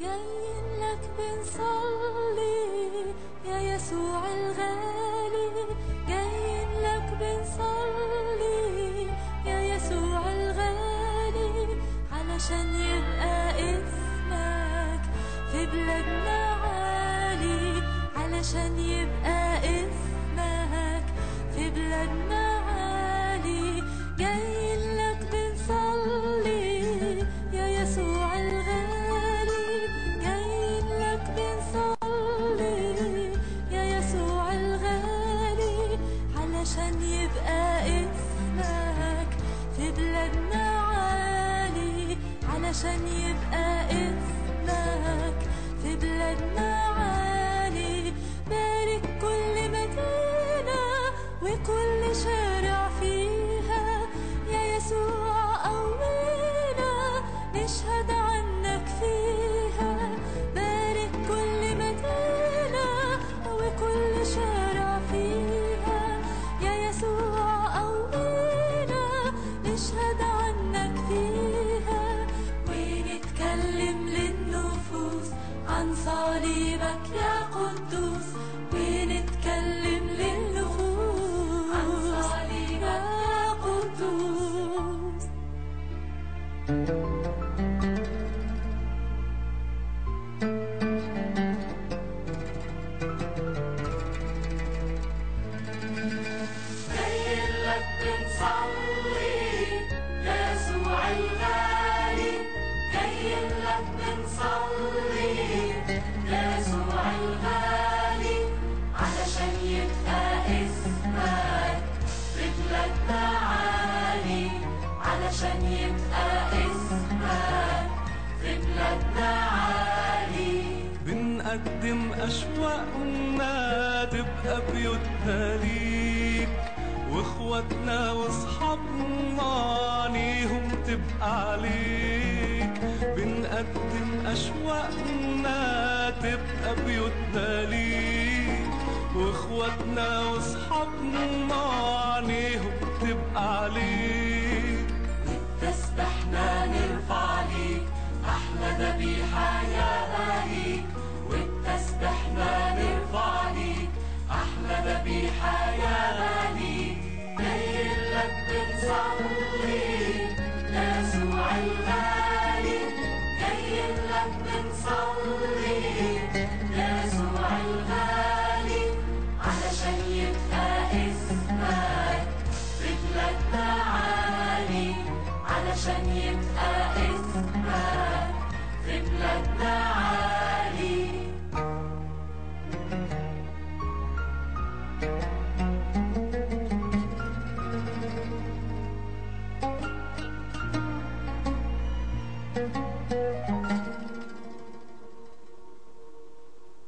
جايين لك بنصلي علشان يبقى اسمك في بلادنا عالي جايين لك بنصلي يا يسوع الغالي. جايين لك بنصلي يا يسوع الغالي. علشان يبقى اسمك في بلادنا عالي علشان يبقى اسمك في بلادنا عالي 舍得 علشان يبقى اسمك في بلادنا عالي. بنقدم أشواقنا تبقى بيوتنا ليك. وإخواتنا واصحابنا عينيهم تبقى عليك. بنقدم أشواقنا تبقى بيوتنا ليك. وإخواتنا واصحابنا عينيهم تبقى عليك. علشان يبقى اسمك في بلادنا عالي